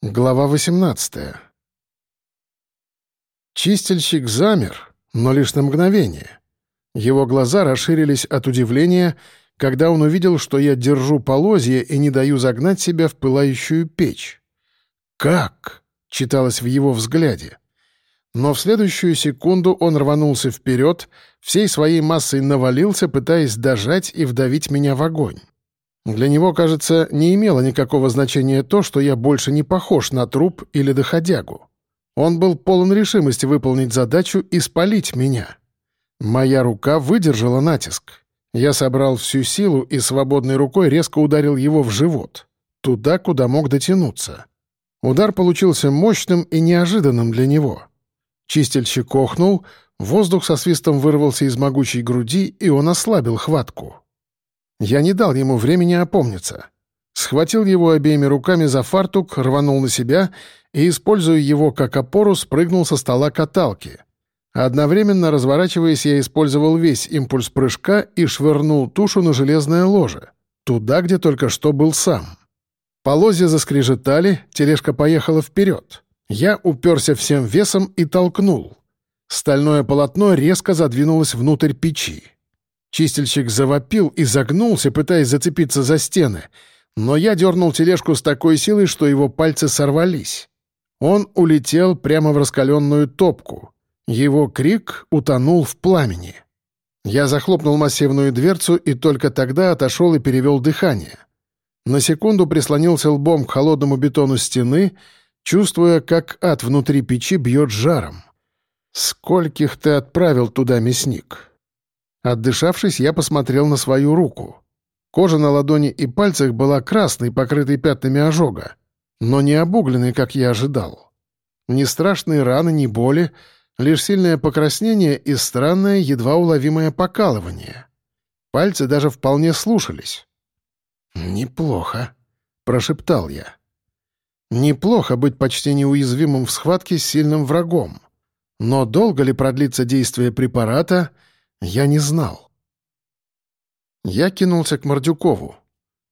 Глава 18 Чистильщик замер, но лишь на мгновение. Его глаза расширились от удивления, когда он увидел, что я держу полозья и не даю загнать себя в пылающую печь. «Как?» — читалось в его взгляде. Но в следующую секунду он рванулся вперед, всей своей массой навалился, пытаясь дожать и вдавить меня в огонь. Для него, кажется, не имело никакого значения то, что я больше не похож на труп или доходягу. Он был полон решимости выполнить задачу и спалить меня. Моя рука выдержала натиск. Я собрал всю силу и свободной рукой резко ударил его в живот. Туда, куда мог дотянуться. Удар получился мощным и неожиданным для него. Чистильщик охнул, воздух со свистом вырвался из могучей груди, и он ослабил хватку. Я не дал ему времени опомниться. Схватил его обеими руками за фартук, рванул на себя и, используя его как опору, спрыгнул со стола каталки. Одновременно разворачиваясь, я использовал весь импульс прыжка и швырнул тушу на железное ложе, туда, где только что был сам. Полозья заскрежетали, тележка поехала вперед. Я уперся всем весом и толкнул. Стальное полотно резко задвинулось внутрь печи. Чистильщик завопил и загнулся, пытаясь зацепиться за стены, но я дернул тележку с такой силой, что его пальцы сорвались. Он улетел прямо в раскаленную топку. Его крик утонул в пламени. Я захлопнул массивную дверцу и только тогда отошел и перевел дыхание. На секунду прислонился лбом к холодному бетону стены, чувствуя, как ад внутри печи бьет жаром. «Скольких ты отправил туда, мясник?» Отдышавшись, я посмотрел на свою руку. Кожа на ладони и пальцах была красной, покрытой пятнами ожога, но не обугленной, как я ожидал. Ни страшные раны, ни боли, лишь сильное покраснение и странное, едва уловимое покалывание. Пальцы даже вполне слушались. «Неплохо», — прошептал я. «Неплохо быть почти неуязвимым в схватке с сильным врагом. Но долго ли продлится действие препарата — я не знал. Я кинулся к Мордюкову.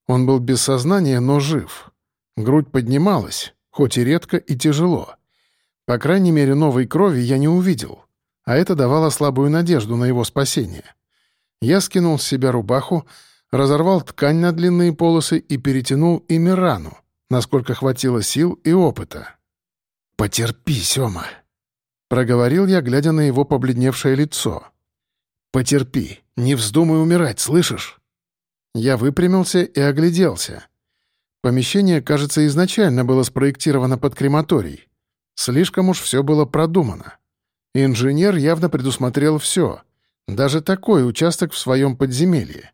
Он был без сознания, но жив. Грудь поднималась, хоть и редко и тяжело. По крайней мере, новой крови я не увидел, а это давало слабую надежду на его спасение. Я скинул с себя рубаху, разорвал ткань на длинные полосы и перетянул ими рану, насколько хватило сил и опыта. «Потерпи, Сёма», — проговорил я, глядя на его побледневшее лицо. «Потерпи, не вздумай умирать, слышишь?» Я выпрямился и огляделся. Помещение, кажется, изначально было спроектировано под крематорий. Слишком уж все было продумано. Инженер явно предусмотрел все, даже такой участок в своем подземелье.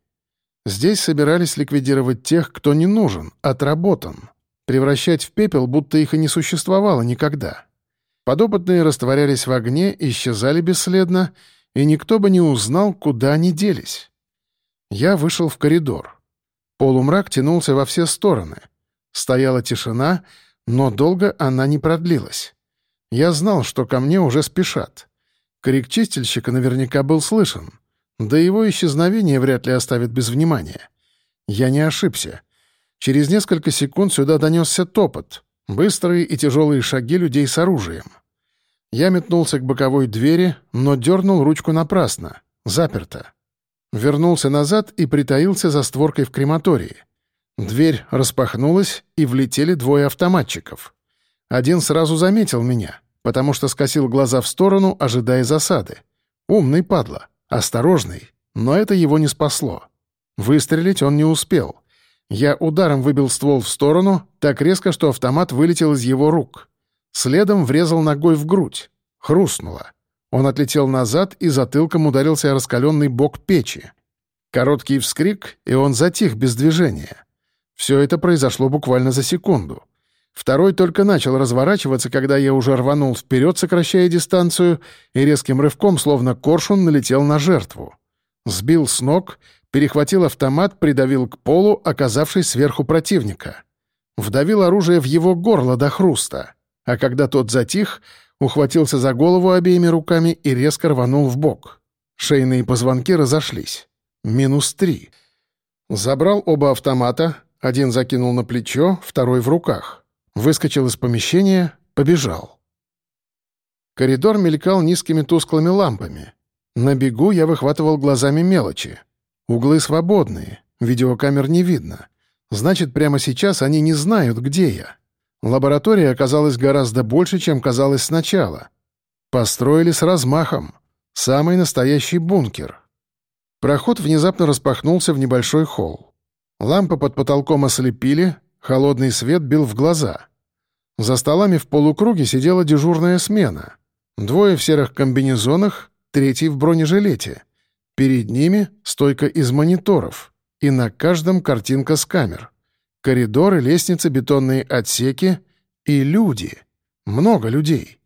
Здесь собирались ликвидировать тех, кто не нужен, отработан, превращать в пепел, будто их и не существовало никогда. Подопытные растворялись в огне, исчезали бесследно, и никто бы не узнал, куда они делись. Я вышел в коридор. Полумрак тянулся во все стороны. Стояла тишина, но долго она не продлилась. Я знал, что ко мне уже спешат. Крик чистильщика наверняка был слышен. Да его исчезновение вряд ли оставит без внимания. Я не ошибся. Через несколько секунд сюда донесся топот, быстрые и тяжелые шаги людей с оружием. Я метнулся к боковой двери, но дернул ручку напрасно. Заперто. Вернулся назад и притаился за створкой в крематории. Дверь распахнулась, и влетели двое автоматчиков. Один сразу заметил меня, потому что скосил глаза в сторону, ожидая засады. Умный падла, осторожный, но это его не спасло. Выстрелить он не успел. Я ударом выбил ствол в сторону, так резко, что автомат вылетел из его рук. Следом врезал ногой в грудь. Хрустнуло. Он отлетел назад и затылком ударился о раскаленный бок печи. Короткий вскрик, и он затих без движения. Все это произошло буквально за секунду. Второй только начал разворачиваться, когда я уже рванул вперед, сокращая дистанцию, и резким рывком, словно коршун, налетел на жертву. Сбил с ног, перехватил автомат, придавил к полу, оказавшись сверху противника. Вдавил оружие в его горло до хруста а когда тот затих, ухватился за голову обеими руками и резко рванул в бок. Шейные позвонки разошлись. Минус три. Забрал оба автомата, один закинул на плечо, второй в руках. Выскочил из помещения, побежал. Коридор мелькал низкими тусклыми лампами. На бегу я выхватывал глазами мелочи. Углы свободные, видеокамер не видно. Значит, прямо сейчас они не знают, где я. Лаборатория оказалась гораздо больше, чем казалось сначала. Построили с размахом. Самый настоящий бункер. Проход внезапно распахнулся в небольшой холл. Лампы под потолком ослепили, холодный свет бил в глаза. За столами в полукруге сидела дежурная смена. Двое в серых комбинезонах, третий в бронежилете. Перед ними стойка из мониторов, и на каждом картинка с камер. Коридоры, лестницы, бетонные отсеки и люди. Много людей.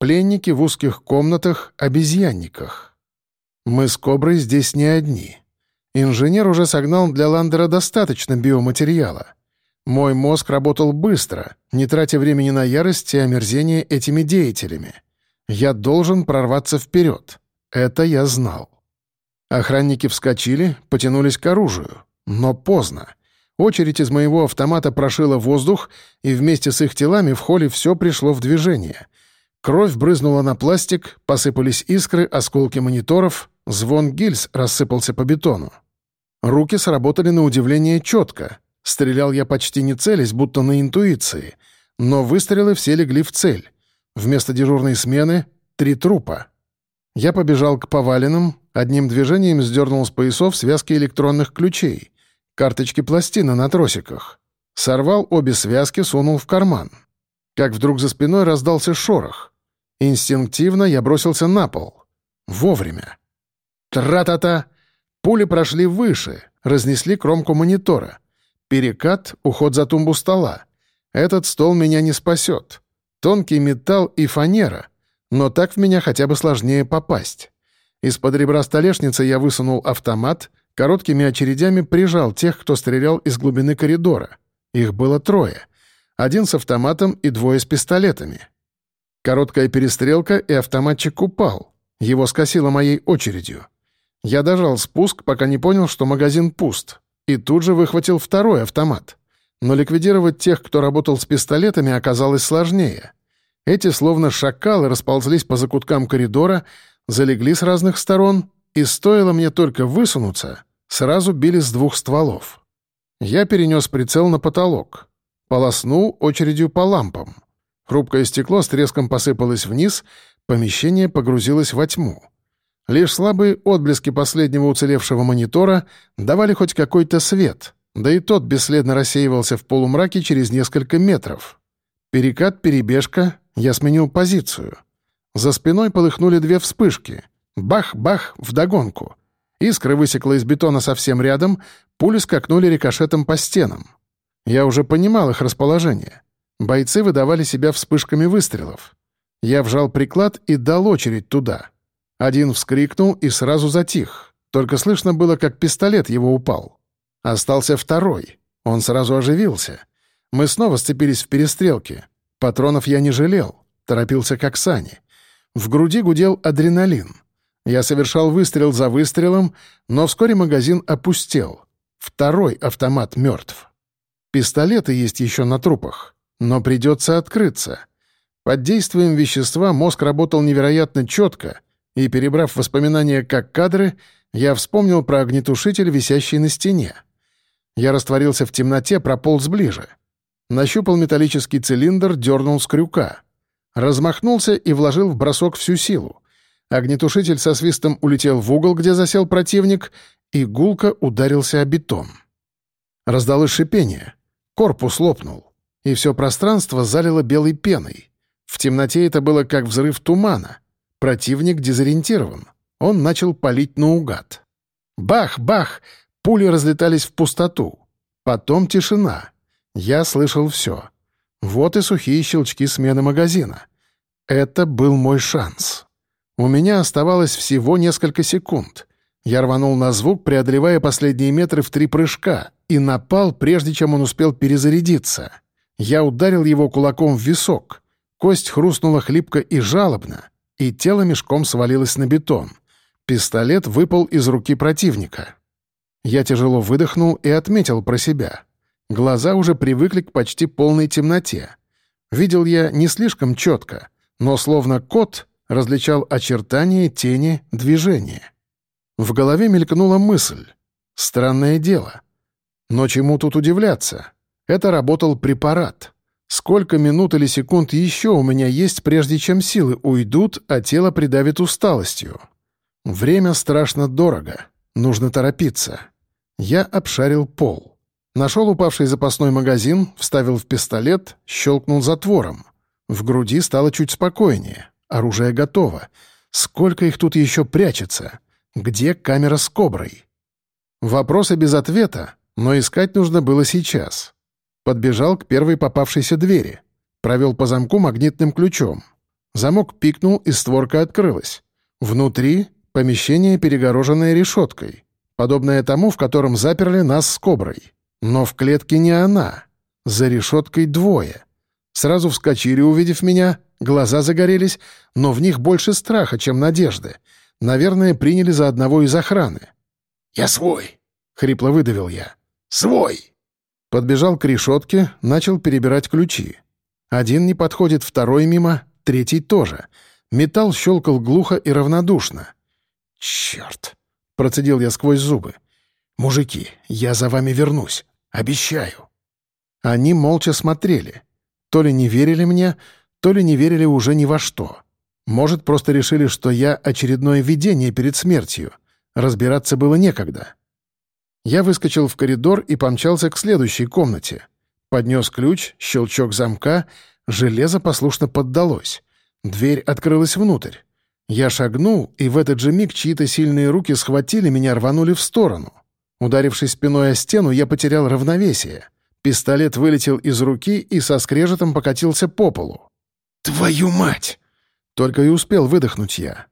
Пленники в узких комнатах, обезьянниках. Мы с Коброй здесь не одни. Инженер уже согнал для Ландера достаточно биоматериала. Мой мозг работал быстро, не тратя времени на ярость и омерзение этими деятелями. Я должен прорваться вперед. Это я знал. Охранники вскочили, потянулись к оружию. Но поздно. Очередь из моего автомата прошила воздух, и вместе с их телами в холле все пришло в движение. Кровь брызнула на пластик, посыпались искры, осколки мониторов, звон гильз рассыпался по бетону. Руки сработали на удивление четко. Стрелял я почти не целясь, будто на интуиции. Но выстрелы все легли в цель. Вместо дежурной смены — три трупа. Я побежал к поваленным, одним движением сдернул с поясов связки электронных ключей карточки пластины на тросиках. Сорвал обе связки, сунул в карман. Как вдруг за спиной раздался шорох. Инстинктивно я бросился на пол. Вовремя. Тра-та-та! Пули прошли выше, разнесли кромку монитора. Перекат, уход за тумбу стола. Этот стол меня не спасет. Тонкий металл и фанера. Но так в меня хотя бы сложнее попасть. Из-под ребра столешницы я высунул автомат, Короткими очередями прижал тех, кто стрелял из глубины коридора. Их было трое. Один с автоматом и двое с пистолетами. Короткая перестрелка, и автоматчик упал. Его скосило моей очередью. Я дожал спуск, пока не понял, что магазин пуст, и тут же выхватил второй автомат. Но ликвидировать тех, кто работал с пистолетами, оказалось сложнее. Эти, словно шакалы, расползлись по закуткам коридора, залегли с разных сторон, и стоило мне только высунуться, Сразу били с двух стволов. Я перенес прицел на потолок. Полоснул очередью по лампам. Хрупкое стекло с треском посыпалось вниз, помещение погрузилось во тьму. Лишь слабые отблески последнего уцелевшего монитора давали хоть какой-то свет, да и тот бесследно рассеивался в полумраке через несколько метров. Перекат-перебежка, я сменил позицию. За спиной полыхнули две вспышки. Бах-бах вдогонку. Искра высекла из бетона совсем рядом, пули скакнули рикошетом по стенам. Я уже понимал их расположение. Бойцы выдавали себя вспышками выстрелов. Я вжал приклад и дал очередь туда. Один вскрикнул и сразу затих. Только слышно было, как пистолет его упал. Остался второй. Он сразу оживился. Мы снова сцепились в перестрелке. Патронов я не жалел. Торопился как сани. В груди гудел адреналин. Я совершал выстрел за выстрелом, но вскоре магазин опустел. Второй автомат мертв. Пистолеты есть еще на трупах, но придется открыться. Под действием вещества мозг работал невероятно четко, и, перебрав воспоминания как кадры, я вспомнил про огнетушитель, висящий на стене. Я растворился в темноте, прополз ближе. Нащупал металлический цилиндр, дернул с крюка. Размахнулся и вложил в бросок всю силу. Огнетушитель со свистом улетел в угол, где засел противник, и гулко ударился о бетон. Раздалось шипение. Корпус лопнул, и все пространство залило белой пеной. В темноте это было как взрыв тумана. Противник дезориентирован. Он начал палить наугад. Бах-бах! Пули разлетались в пустоту. Потом тишина. Я слышал все. Вот и сухие щелчки смены магазина. Это был мой шанс. У меня оставалось всего несколько секунд. Я рванул на звук, преодолевая последние метры в три прыжка, и напал, прежде чем он успел перезарядиться. Я ударил его кулаком в висок. Кость хрустнула хлипко и жалобно, и тело мешком свалилось на бетон. Пистолет выпал из руки противника. Я тяжело выдохнул и отметил про себя. Глаза уже привыкли к почти полной темноте. Видел я не слишком четко, но словно кот различал очертания, тени, движения. В голове мелькнула мысль. Странное дело. Но чему тут удивляться? Это работал препарат. Сколько минут или секунд еще у меня есть, прежде чем силы уйдут, а тело придавит усталостью? Время страшно дорого. Нужно торопиться. Я обшарил пол. Нашел упавший запасной магазин, вставил в пистолет, щелкнул затвором. В груди стало чуть спокойнее. Оружие готово. Сколько их тут еще прячется? Где камера с коброй? Вопросы без ответа, но искать нужно было сейчас. Подбежал к первой попавшейся двери. Провел по замку магнитным ключом. Замок пикнул, и створка открылась. Внутри — помещение, перегороженное решеткой, подобное тому, в котором заперли нас с коброй. Но в клетке не она. За решеткой двое. Сразу вскочили, увидев меня, глаза загорелись, но в них больше страха, чем надежды. Наверное, приняли за одного из охраны. «Я свой!» — хрипло выдавил я. «Свой!» Подбежал к решетке, начал перебирать ключи. Один не подходит, второй мимо, третий тоже. Металл щелкал глухо и равнодушно. «Черт!» — процедил я сквозь зубы. «Мужики, я за вами вернусь. Обещаю». Они молча смотрели. То ли не верили мне, то ли не верили уже ни во что. Может, просто решили, что я очередное видение перед смертью. Разбираться было некогда. Я выскочил в коридор и помчался к следующей комнате. Поднес ключ, щелчок замка, железо послушно поддалось. Дверь открылась внутрь. Я шагнул, и в этот же миг чьи-то сильные руки схватили меня, рванули в сторону. Ударившись спиной о стену, я потерял равновесие. Пистолет вылетел из руки и со скрежетом покатился по полу. «Твою мать!» Только и успел выдохнуть я.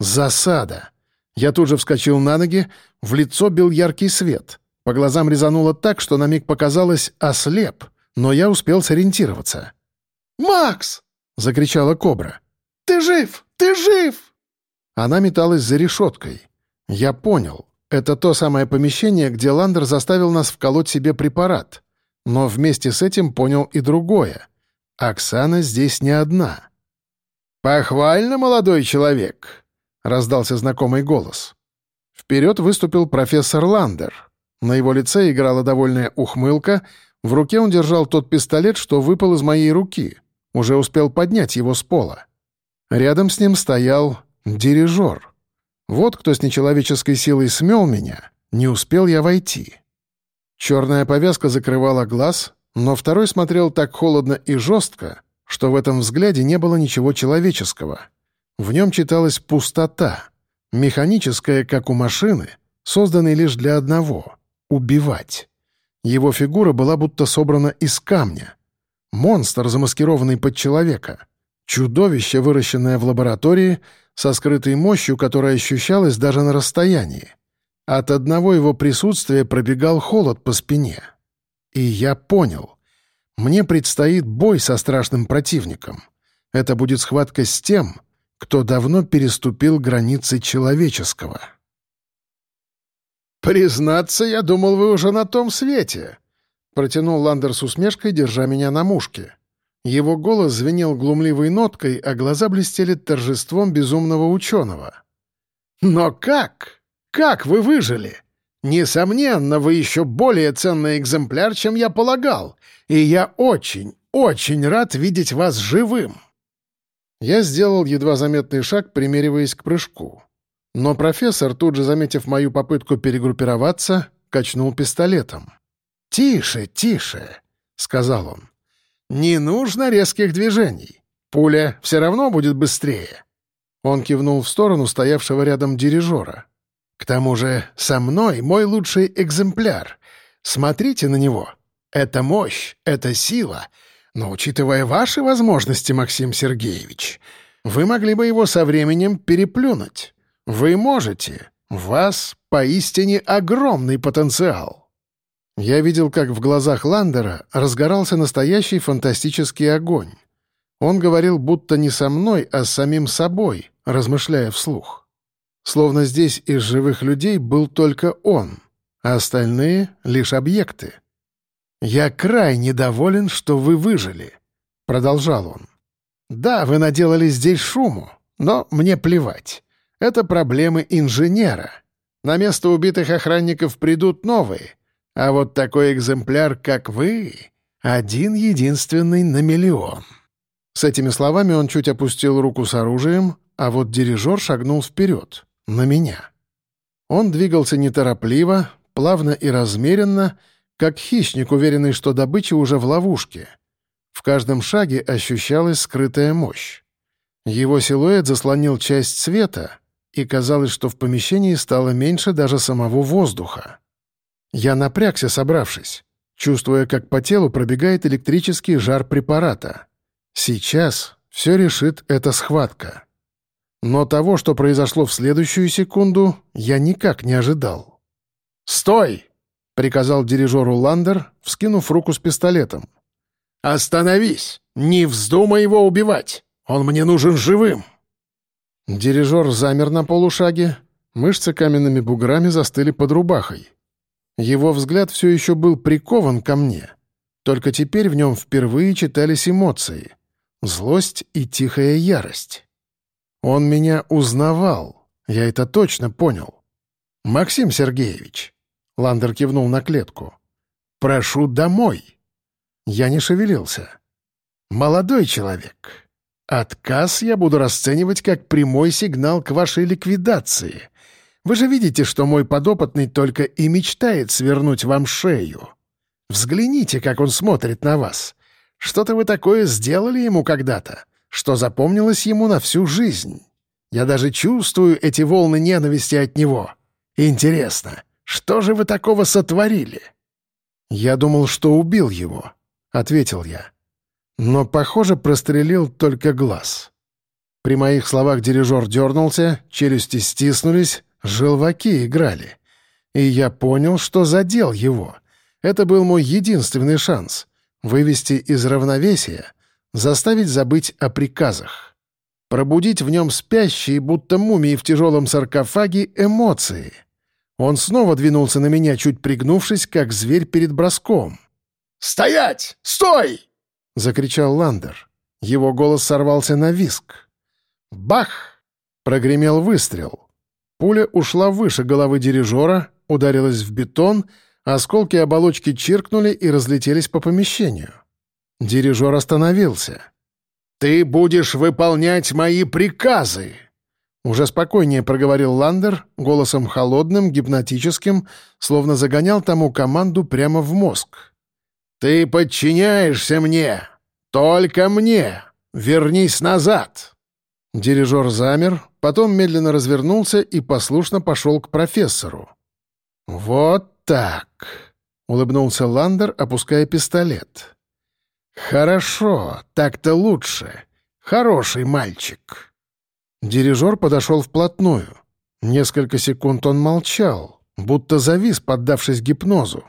«Засада!» Я тут же вскочил на ноги, в лицо бил яркий свет. По глазам резануло так, что на миг показалось «ослеп», но я успел сориентироваться. «Макс!» — закричала кобра. «Ты жив! Ты жив!» Она металась за решеткой. Я понял. Это то самое помещение, где Ландер заставил нас вколоть себе препарат. Но вместе с этим понял и другое. Оксана здесь не одна. «Похвально, молодой человек!» раздался знакомый голос. Вперед выступил профессор Ландер. На его лице играла довольная ухмылка, в руке он держал тот пистолет, что выпал из моей руки. Уже успел поднять его с пола. Рядом с ним стоял дирижер. Вот кто с нечеловеческой силой смел меня. Не успел я войти. Черная повязка закрывала глаз, но второй смотрел так холодно и жестко, что в этом взгляде не было ничего человеческого. В нем читалась пустота, механическая, как у машины, созданной лишь для одного — убивать. Его фигура была будто собрана из камня. Монстр, замаскированный под человека. Чудовище, выращенное в лаборатории, со скрытой мощью, которая ощущалась даже на расстоянии. От одного его присутствия пробегал холод по спине. И я понял. Мне предстоит бой со страшным противником. Это будет схватка с тем, кто давно переступил границы человеческого. «Признаться, я думал, вы уже на том свете», — протянул Ландер с усмешкой, держа меня на мушке. Его голос звенел глумливой ноткой, а глаза блестели торжеством безумного ученого. «Но как? Как вы выжили? Несомненно, вы еще более ценный экземпляр, чем я полагал, и я очень, очень рад видеть вас живым». Я сделал едва заметный шаг, примериваясь к прыжку. Но профессор, тут же заметив мою попытку перегруппироваться, качнул пистолетом. «Тише, тише», — сказал он. «Не нужно резких движений. Пуля все равно будет быстрее». Он кивнул в сторону стоявшего рядом дирижера. «К тому же со мной мой лучший экземпляр. Смотрите на него. Это мощь, это сила, но учитывая ваши возможности, Максим Сергеевич, вы могли бы его со временем переплюнуть. Вы можете. У вас поистине огромный потенциал. Я видел, как в глазах Ландера разгорался настоящий фантастический огонь. Он говорил будто не со мной, а с самим собой, размышляя вслух. Словно здесь из живых людей был только он, а остальные — лишь объекты. «Я крайне доволен, что вы выжили», —— продолжал он. «Да, вы наделали здесь шуму, но мне плевать. Это проблемы инженера. На место убитых охранников придут новые, а вот такой экземпляр, как вы, один единственный на миллион». С этими словами он чуть опустил руку с оружием, а вот дирижер шагнул вперед, на меня. Он двигался неторопливо, плавно и размеренно, как хищник, уверенный, что добыча уже в ловушке. В каждом шаге ощущалась скрытая мощь. Его силуэт заслонил часть света, и казалось, что в помещении стало меньше даже самого воздуха. Я напрягся, собравшись, чувствуя, как по телу пробегает электрический жар препарата. Сейчас все решит эта схватка. Но того, что произошло в следующую секунду, я никак не ожидал. «Стой!» — приказал дирижеру Ландер, вскинув руку с пистолетом. «Остановись! Не вздумай его убивать! Он мне нужен живым!» Дирижер замер на полушаге, мышцы каменными буграми застыли под рубахой. Его взгляд все еще был прикован ко мне. Только теперь в нем впервые читались эмоции — злость и тихая ярость. Он меня узнавал, я это точно понял. «Максим Сергеевич», — Ландер кивнул на клетку, — «прошу домой». Я не шевелился. «Молодой человек, Отказ я буду расценивать как прямой сигнал к вашей ликвидации. Вы же видите, что мой подопытный только и мечтает свернуть вам шею. Взгляните, как он смотрит на вас. Что-то вы такое сделали ему когда-то, что запомнилось ему на всю жизнь. Я даже чувствую эти волны ненависти от него. Интересно, что же вы такого сотворили?» «Я думал, что убил его», — ответил я но, похоже, прострелил только глаз. При моих словах дирижер дернулся, челюсти стиснулись, желваки играли. И я понял, что задел его. Это был мой единственный шанс — вывести из равновесия, заставить забыть о приказах. Пробудить в нем спящие, будто мумии в тяжелом саркофаге, эмоции. Он снова двинулся на меня, чуть пригнувшись, как зверь перед броском. «Стоять! Стой!» — закричал Ландер. Его голос сорвался на виск. «Бах!» — прогремел выстрел. Пуля ушла выше головы дирижера, ударилась в бетон, осколки оболочки чиркнули и разлетелись по помещению. Дирижер остановился. «Ты будешь выполнять мои приказы!» Уже спокойнее проговорил Ландер, голосом холодным, гипнотическим, словно загонял тому команду прямо в мозг. «Ты подчиняешься мне! Только мне! Вернись назад!» Дирижер замер, потом медленно развернулся и послушно пошел к профессору. «Вот так!» — улыбнулся Ландер, опуская пистолет. «Хорошо, так-то лучше. Хороший мальчик». Дирижер подошел вплотную. Несколько секунд он молчал, будто завис, поддавшись гипнозу.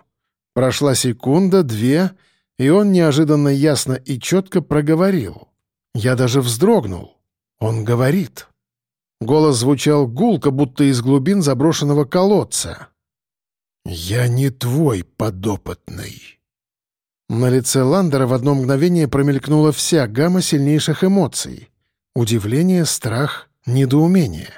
Прошла секунда, две, и он неожиданно ясно и четко проговорил. Я даже вздрогнул. Он говорит. Голос звучал гулко, будто из глубин заброшенного колодца. «Я не твой подопытный». На лице Ландера в одно мгновение промелькнула вся гамма сильнейших эмоций. Удивление, страх, недоумение.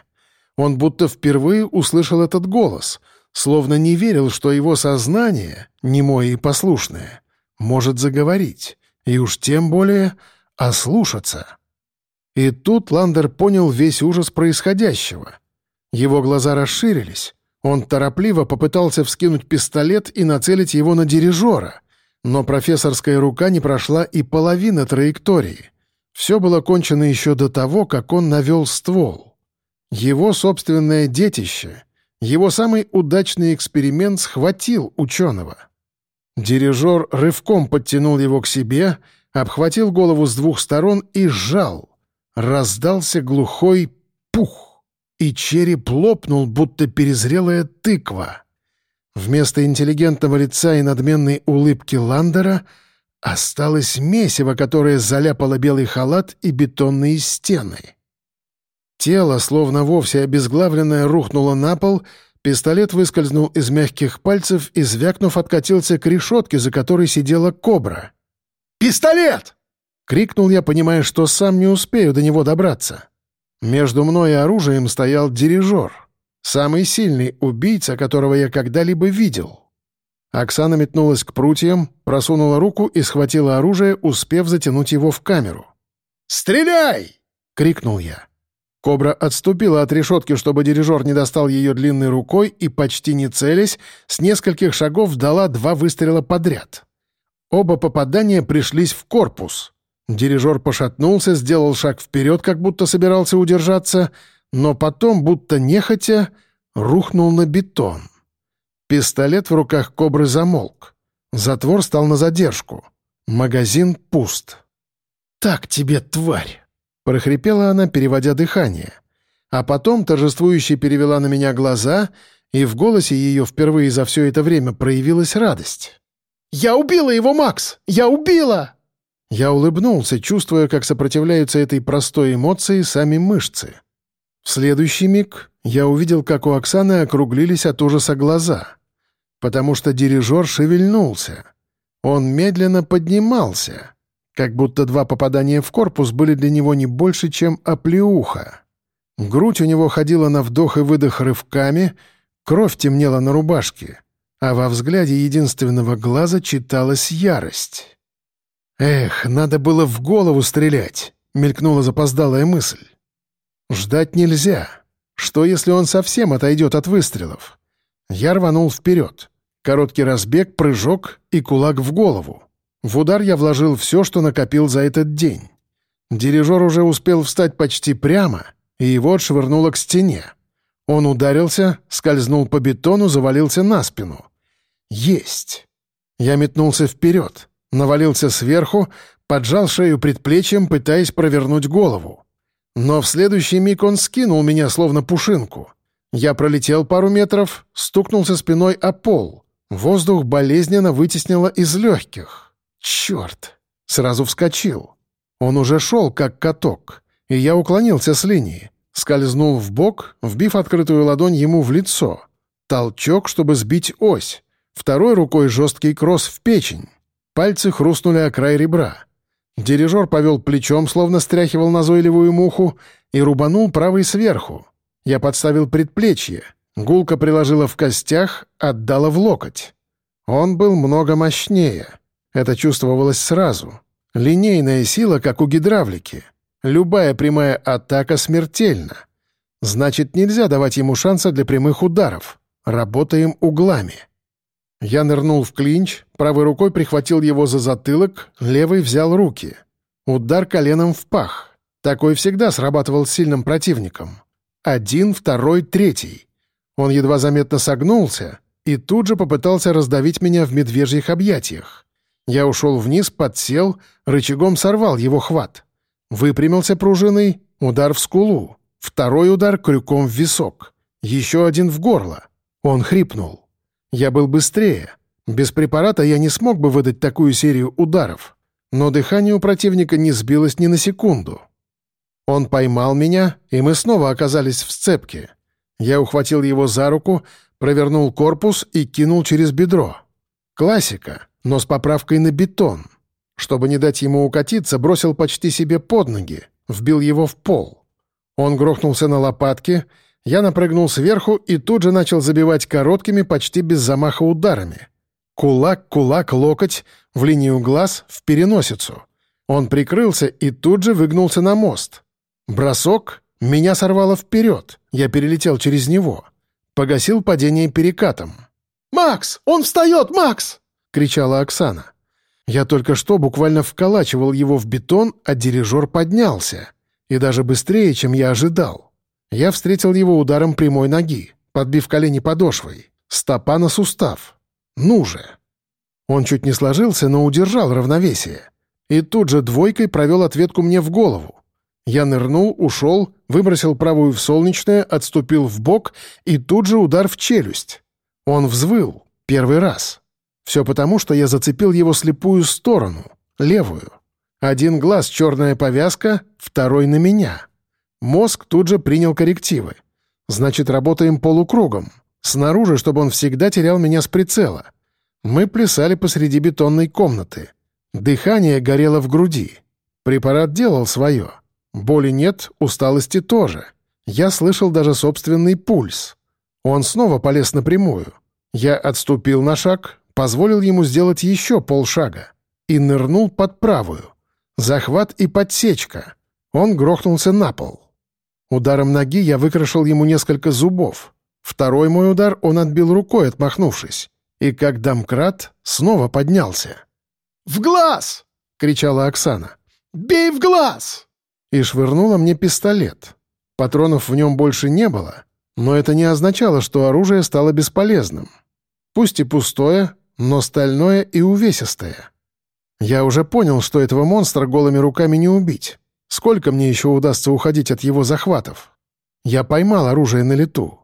Он будто впервые услышал этот голос — словно не верил, что его сознание, немое и послушное, может заговорить, и уж тем более ослушаться. И тут Ландер понял весь ужас происходящего. Его глаза расширились, он торопливо попытался вскинуть пистолет и нацелить его на дирижера, но профессорская рука не прошла и половина траектории. Все было кончено еще до того, как он навел ствол. Его собственное детище — его самый удачный эксперимент схватил ученого. Дирижер рывком подтянул его к себе, обхватил голову с двух сторон и сжал. Раздался глухой пух, и череп лопнул, будто перезрелая тыква. Вместо интеллигентного лица и надменной улыбки Ландера осталось месиво, которое заляпало белый халат и бетонные стены. Тело, словно вовсе обезглавленное, рухнуло на пол, пистолет выскользнул из мягких пальцев и, звякнув, откатился к решетке, за которой сидела кобра. «Пистолет!» — Крикнул я, понимая, что сам не успею до него добраться. Между мной и оружием стоял дирижер. Самый сильный убийца, которого я когда-либо видел. Оксана метнулась к прутьям, просунула руку и схватила оружие, успев затянуть его в камеру. «Стреляй!» — крикнул я. Кобра отступила от решетки, чтобы дирижер не достал ее длинной рукой и, почти не целясь, с нескольких шагов дала два выстрела подряд. Оба попадания пришлись в корпус. Дирижер пошатнулся, сделал шаг вперед, как будто собирался удержаться, но потом, будто нехотя, рухнул на бетон. Пистолет в руках кобры замолк. Затвор стал на задержку. Магазин пуст. «Так тебе, тварь!» — прохрипела она, переводя дыхание. А потом торжествующе перевела на меня глаза, и в голосе ее впервые за все это время проявилась радость. «Я убила его, Макс! Я убила!» Я улыбнулся, чувствуя, как сопротивляются этой простой эмоции сами мышцы. Следующий миг я увидел, как у Оксаны округлились от ужаса глаза. Потому что дирижер шевельнулся. Он медленно поднимался, как будто два попадания в корпус были для него не больше, чем оплеуха. Грудь у него ходила на вдох и выдох рывками, кровь темнела на рубашке, а во взгляде единственного глаза читалась ярость. «Эх, надо было в голову стрелять», — мелькнула запоздалая мысль. «Ждать нельзя. Что, если он совсем отойдет от выстрелов?» Я рванул вперед. Короткий разбег, прыжок и кулак в голову. В удар я вложил все, что накопил за этот день. Дирижер уже успел встать почти прямо, и его отшвырнуло к стене. Он ударился, скользнул по бетону, завалился на спину. «Есть!» Я метнулся вперед. Навалился сверху, поджал шею предплечьем, пытаясь провернуть голову. Но в следующий миг он скинул меня, словно пушинку. Я пролетел пару метров, стукнулся спиной о пол. Воздух болезненно вытеснило из легких. Черт! Сразу вскочил. Он уже шел, как каток, и я уклонился с линии. Скользнул в бок, вбив открытую ладонь ему в лицо. Толчок, чтобы сбить ось. Второй рукой жесткий кросс в печень. Пальцы хрустнули о край ребра. Дирижер повел плечом, словно стряхивал назойливую муху, и рубанул правой сверху. Я подставил предплечье. Гулка приложила в костях, отдала в локоть. Он был много мощнее. Это чувствовалось сразу. Линейная сила, как у гидравлики. Любая прямая атака смертельна. Значит, нельзя давать ему шанса для прямых ударов. Работаем углами. Я нырнул в клинч, правой рукой прихватил его за затылок, левой взял руки. Удар коленом в пах. Такой всегда срабатывал с сильным противником. Один, второй, третий. Он едва заметно согнулся и тут же попытался раздавить меня в медвежьих объятиях. Я ушел вниз, подсел, рычагом сорвал его хват. Выпрямился пружиной, удар в скулу. Второй удар крюком в висок. Еще один в горло. Он хрипнул. Я был быстрее. Без препарата я не смог бы выдать такую серию ударов. Но дыхание у противника не сбилось ни на секунду. Он поймал меня, и мы снова оказались в сцепке. Я ухватил его за руку, провернул корпус и кинул через бедро. Классика, но с поправкой на бетон. Чтобы не дать ему укатиться, бросил почти себе под ноги, вбил его в пол. Он грохнулся на лопатки — я напрыгнул сверху и тут же начал забивать короткими, почти без замаха ударами. Кулак, кулак, локоть, в линию глаз, в переносицу. Он прикрылся и тут же выгнулся на мост. Бросок, меня сорвало вперед, я перелетел через него. Погасил падение перекатом. «Макс! Он встает, Макс!» — кричала Оксана. Я только что буквально вколачивал его в бетон, а дирижер поднялся. И даже быстрее, чем я ожидал. Я встретил его ударом прямой ноги, подбив колени подошвой. Стопа на сустав. Ну же! Он чуть не сложился, но удержал равновесие. И тут же двойкой провел ответку мне в голову. Я нырнул, ушел, выбросил правую в солнечное, отступил в бок и тут же удар в челюсть. Он взвыл. Первый раз. Все потому, что я зацепил его слепую сторону, левую. Один глаз — черная повязка, второй — на меня. Мозг тут же принял коррективы. Значит, работаем полукругом. Снаружи, чтобы он всегда терял меня с прицела. Мы плясали посреди бетонной комнаты. Дыхание горело в груди. Препарат делал свое. Боли нет, усталости тоже. Я слышал даже собственный пульс. Он снова полез напрямую. Я отступил на шаг, позволил ему сделать еще полшага и нырнул под правую. Захват и подсечка. Он грохнулся на пол. Ударом ноги я выкрашил ему несколько зубов. Второй мой удар он отбил рукой, отмахнувшись. И как домкрат снова поднялся. «В глаз!» — кричала Оксана. «Бей в глаз!» И швырнула мне пистолет. Патронов в нем больше не было, но это не означало, что оружие стало бесполезным. Пусть и пустое, но стальное и увесистое. Я уже понял, что этого монстра голыми руками не убить. Сколько мне еще удастся уходить от его захватов? Я поймал оружие на лету.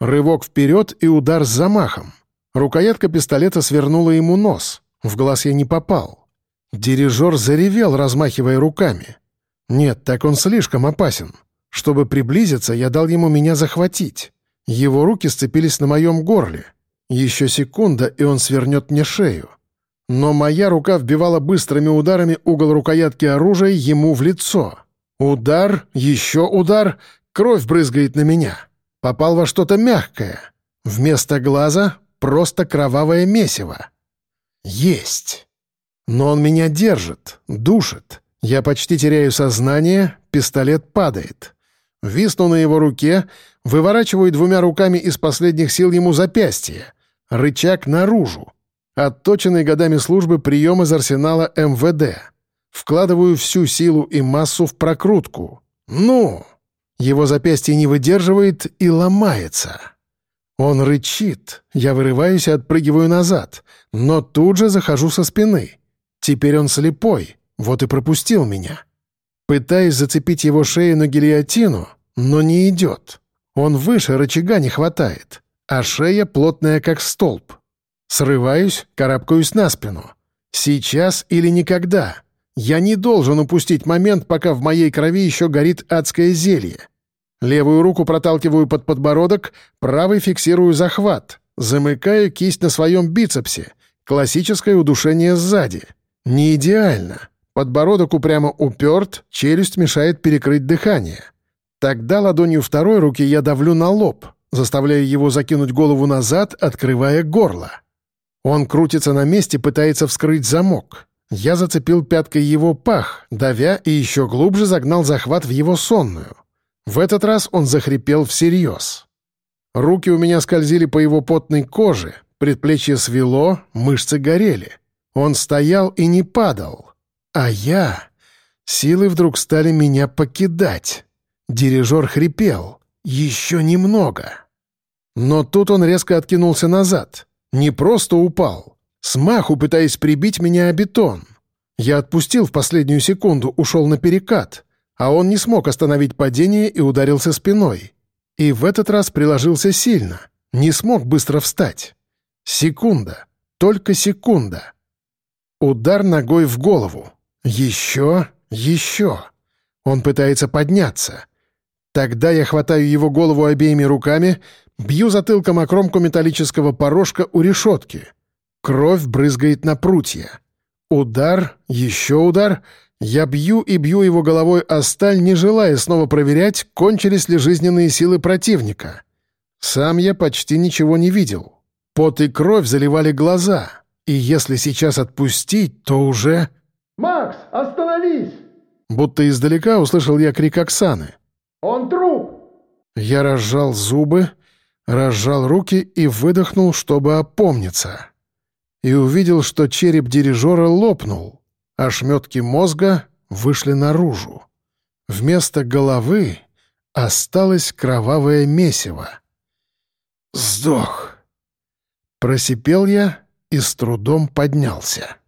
Рывок вперед и удар с замахом. Рукоятка пистолета свернула ему нос. В глаз я не попал. Дирижер заревел, размахивая руками. Нет, так он слишком опасен. Чтобы приблизиться, я дал ему меня захватить. Его руки сцепились на моем горле. Еще секунда, и он свернет мне шею. Но моя рука вбивала быстрыми ударами угол рукоятки оружия ему в лицо. Удар, еще удар, кровь брызгает на меня. Попал во что-то мягкое. Вместо глаза просто кровавое месиво. Есть. Но он меня держит, душит. Я почти теряю сознание, пистолет падает. Висну на его руке, выворачиваю двумя руками из последних сил ему запястье. Рычаг наружу. Отточенный годами службы прием из арсенала МВД. Вкладываю всю силу и массу в прокрутку. Ну! Его запястье не выдерживает и ломается. Он рычит. Я вырываюсь и отпрыгиваю назад, но тут же захожу со спины. Теперь он слепой, вот и пропустил меня. Пытаюсь зацепить его шею на гильотину, но не идет. Он выше рычага не хватает, а шея плотная, как столб. Срываюсь, карабкаюсь на спину. Сейчас или никогда. Я не должен упустить момент, пока в моей крови еще горит адское зелье. Левую руку проталкиваю под подбородок, правой фиксирую захват, замыкаю кисть на своем бицепсе. Классическое удушение сзади. Не идеально. Подбородок упрямо уперт, челюсть мешает перекрыть дыхание. Тогда ладонью второй руки я давлю на лоб, заставляя его закинуть голову назад, открывая горло. Он крутится на месте, пытается вскрыть замок. Я зацепил пяткой его пах, давя и еще глубже загнал захват в его сонную. В этот раз он захрипел всерьез. Руки у меня скользили по его потной коже, предплечье свело, мышцы горели. Он стоял и не падал. А я... Силы вдруг стали меня покидать. Дирижер хрипел. Еще немного. Но тут он резко откинулся назад. Не просто упал. Смаху пытаясь прибить меня о бетон. Я отпустил в последнюю секунду, ушел на перекат. А он не смог остановить падение и ударился спиной. И в этот раз приложился сильно. Не смог быстро встать. Секунда. Только секунда. Удар ногой в голову. Еще, еще. Он пытается подняться. Тогда я хватаю его голову обеими руками, бью затылком о кромку металлического порожка у решетки. Кровь брызгает на прутья. Удар, еще удар. Я бью и бью его головой о сталь, не желая снова проверять, кончились ли жизненные силы противника. Сам я почти ничего не видел. Пот и кровь заливали глаза. И если сейчас отпустить, то уже... «Макс, остановись!» Будто издалека услышал я крик Оксаны. «Он труп!» Я разжал зубы, разжал руки и выдохнул, чтобы опомниться. И увидел, что череп дирижера лопнул, а шметки мозга вышли наружу. Вместо головы осталось кровавое месиво. «Сдох!» Просипел я и с трудом поднялся.